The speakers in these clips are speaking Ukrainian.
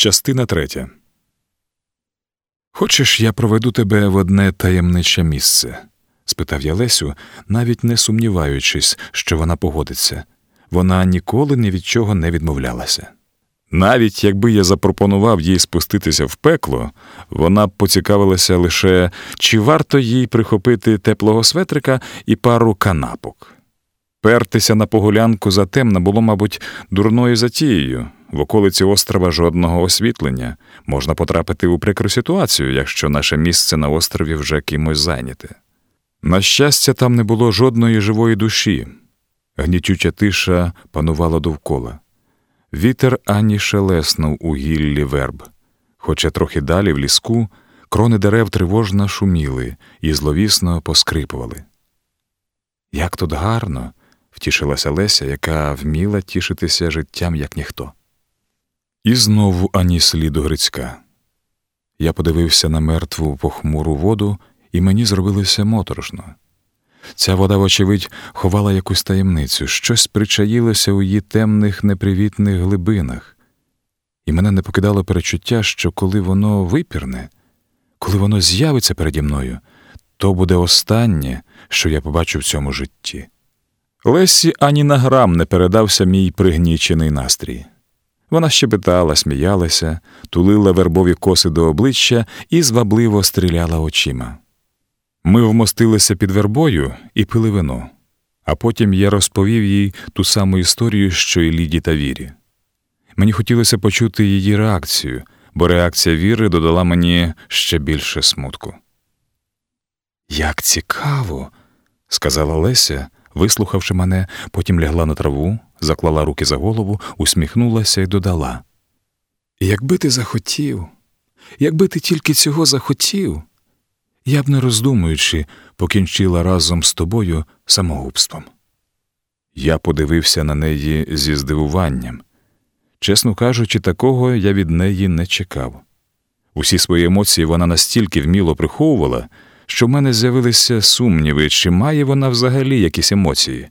Частина третя. Хочеш, я проведу тебе в одне таємниче місце? спитав я Лесю, навіть не сумніваючись, що вона погодиться. Вона ніколи ні від чого не відмовлялася. Навіть якби я запропонував їй спуститися в пекло, вона б поцікавилася лише, чи варто їй прихопити теплого светрика і пару канапок. Пертися на погулянку затемно було, мабуть, дурною затією. В околиці острова жодного освітлення можна потрапити у прикру ситуацію, якщо наше місце на острові вже кимось зайняте. На щастя, там не було жодної живої душі, гнітюча тиша панувала довкола. Вітер ані шелеснув у гіллі верб, хоча трохи далі в ліску крони дерев тривожно шуміли і зловісно поскрипували. Як тут гарно, втішилася Леся, яка вміла тішитися життям, як ніхто. І знову ані сліду Грицька. Я подивився на мертву похмуру воду, і мені зробилося моторошно. Ця вода, вочевидь, ховала якусь таємницю, щось причаїлося у її темних, непривітних глибинах, і мене не покидало перечуття, що коли воно випірне, коли воно з'явиться переді мною, то буде останнє, що я побачу в цьому житті. Лесі ані на грам не передався мій пригнічений настрій. Вона щебетала, сміялася, тулила вербові коси до обличчя і звабливо стріляла очима. Ми вмостилися під вербою і пили вино, а потім я розповів їй ту саму історію, що й Ліді та Вірі. Мені хотілося почути її реакцію, бо реакція Віри додала мені ще більше смутку. Як цікаво, сказала Леся, вислухавши мене, потім лягла на траву, заклала руки за голову, усміхнулася і додала: Якби ти захотів, якби ти тільки цього захотів, я б, не роздумуючи, покінчила разом з тобою самогубством. Я подивився на неї зі здивуванням. Чесно кажучи, такого я від неї не чекав. Усі свої емоції вона настільки вміло приховувала, що в мене з'явилися сумніви, чи має вона взагалі якісь емоції,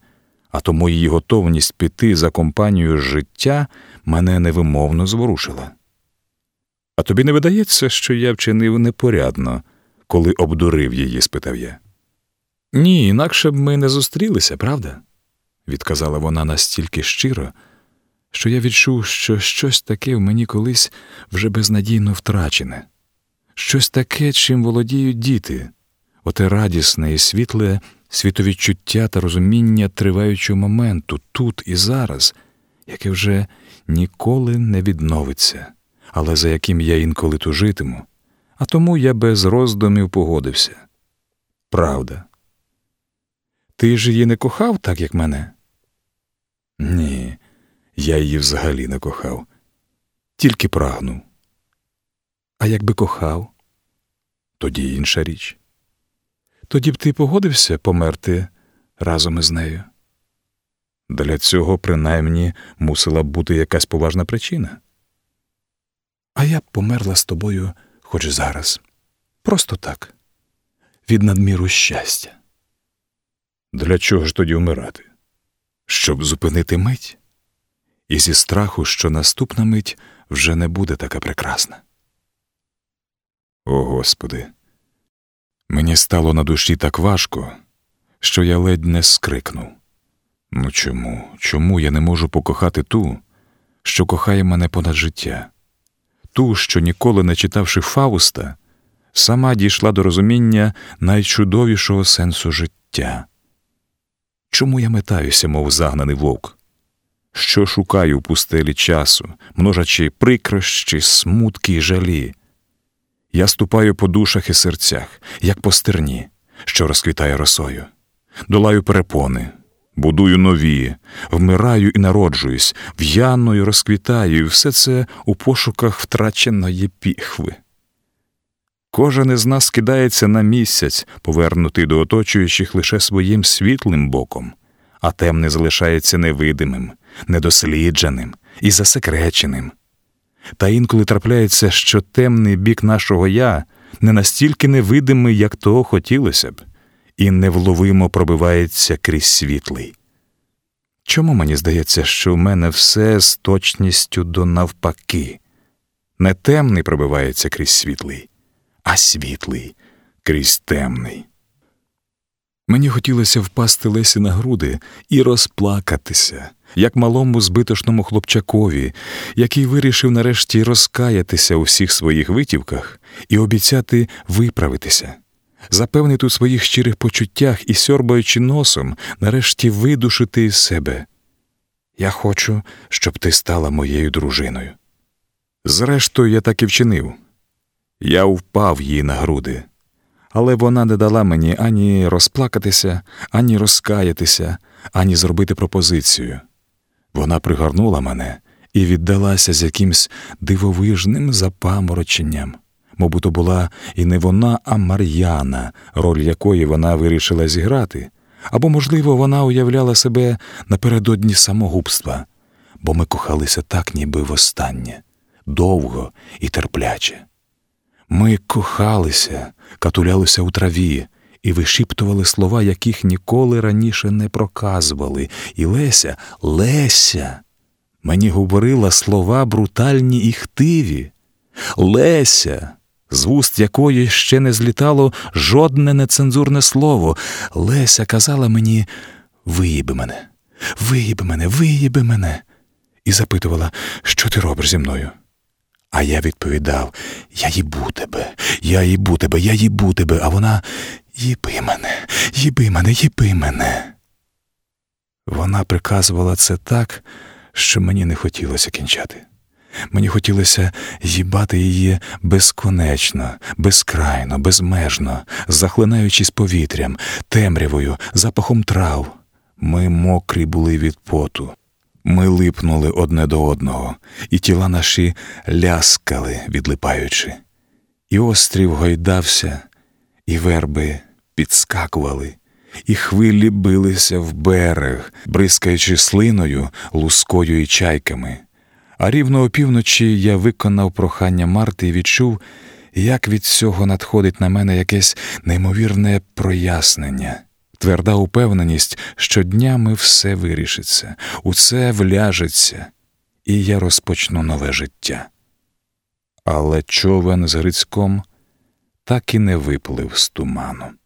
а тому її готовність піти за компанію життя мене невимовно зворушила. А тобі не видається, що я вчинив непорядно, коли обдурив її? спитав я. Ні, інакше б ми не зустрілися, правда? відказала вона настільки щиро, що я відчув, що щось таке в мені колись вже безнадійно втрачене, щось таке, чим володіють діти, оте радісне і світле світовідчуття та розуміння триваючого моменту тут і зараз, яке вже ніколи не відновиться, але за яким я інколи тужитиму, а тому я без роздумів погодився. Правда. Ти ж її не кохав, так як мене? Ні, я її взагалі не кохав, тільки прагнув. А якби кохав, тоді інша річ. Тоді б ти погодився померти разом із нею. Для цього, принаймні, мусила б бути якась поважна причина. А я б померла з тобою хоч зараз. Просто так, від надміру щастя. Для чого ж тоді вмирати? Щоб зупинити мить, і зі страху, що наступна мить вже не буде така прекрасна. О Господи! Мені стало на душі так важко, що я ледь не скрикнув. Ну чому, чому я не можу покохати ту, що кохає мене понад життя, ту, що, ніколи не читавши Фауста, сама дійшла до розуміння найчудовішого сенсу життя? Чому я метаюся, мов загнаний вовк? Що шукаю в пустелі часу, множачи прикрощі, смутки й жалі? Я ступаю по душах і серцях, як по стерні, що розквітає росою, долаю перепони, будую нові, вмираю і народжуюсь, в'яну і розквітаю, і все це у пошуках втраченої піхви. Кожен із нас кидається на місяць, повернутий до оточуючих лише своїм світлим боком, а темне залишається невидимим, недослідженим і засекреченим. Та інколи трапляється, що темний бік нашого я не настільки невидимий, як того хотілося б, і невловимо пробивається крізь світлий. Чому мені здається, що в мене все з точністю до навпаки? Не темний пробивається крізь світлий, а світлий крізь темний. Мені хотілося впасти Лесі на груди і розплакатися, як малому збитошному хлопчакові, який вирішив нарешті розкаятися у всіх своїх витівках і обіцяти виправитися, запевнити у своїх щирих почуттях і, сьорбаючи носом, нарешті видушити із себе. Я хочу, щоб ти стала моєю дружиною. Зрештою, я так і вчинив. Я впав їй на груди але вона не дала мені ані розплакатися, ані розкаятися, ані зробити пропозицію. Вона пригорнула мене і віддалася з якимсь дивовижним запамороченням. Мабуть, була і не вона, а Мар'яна, роль якої вона вирішила зіграти, або, можливо, вона уявляла себе напередодні самогубства, бо ми кохалися так, ніби востаннє, довго і терпляче. Ми кохалися, катулялися у траві і вишіптували слова, яких ніколи раніше не проказували. І Леся, Леся, мені говорила слова брутальні і хтиві. Леся, з вуст якої ще не злітало жодне нецензурне слово. Леся казала мені виїби мене, виїби мене, виїби мене, і запитувала, що ти робиш зі мною. А я відповідав Я їбу тебе, я їбу тебе, я їбу тебе, а вона їби мене, їби мене, їби мене. Вона приказувала це так, що мені не хотілося кінчати. Мені хотілося їбати її безконечно, безкрайно, безмежно, захлинаючись повітрям, темрявою, запахом трав. Ми мокрі були від поту. Ми липнули одне до одного, і тіла наші ляскали, відлипаючи, і острів гойдався, і верби підскакували, і хвилі билися в берег, бризкаючи слиною, лускою і чайками. А рівно опівночі я виконав прохання Марти і відчув, як від цього надходить на мене якесь неймовірне прояснення тверда упевненість, що днями все вирішиться, усе вляжеться, і я розпочну нове життя. Але човен з Грицьком так і не виплив з туману.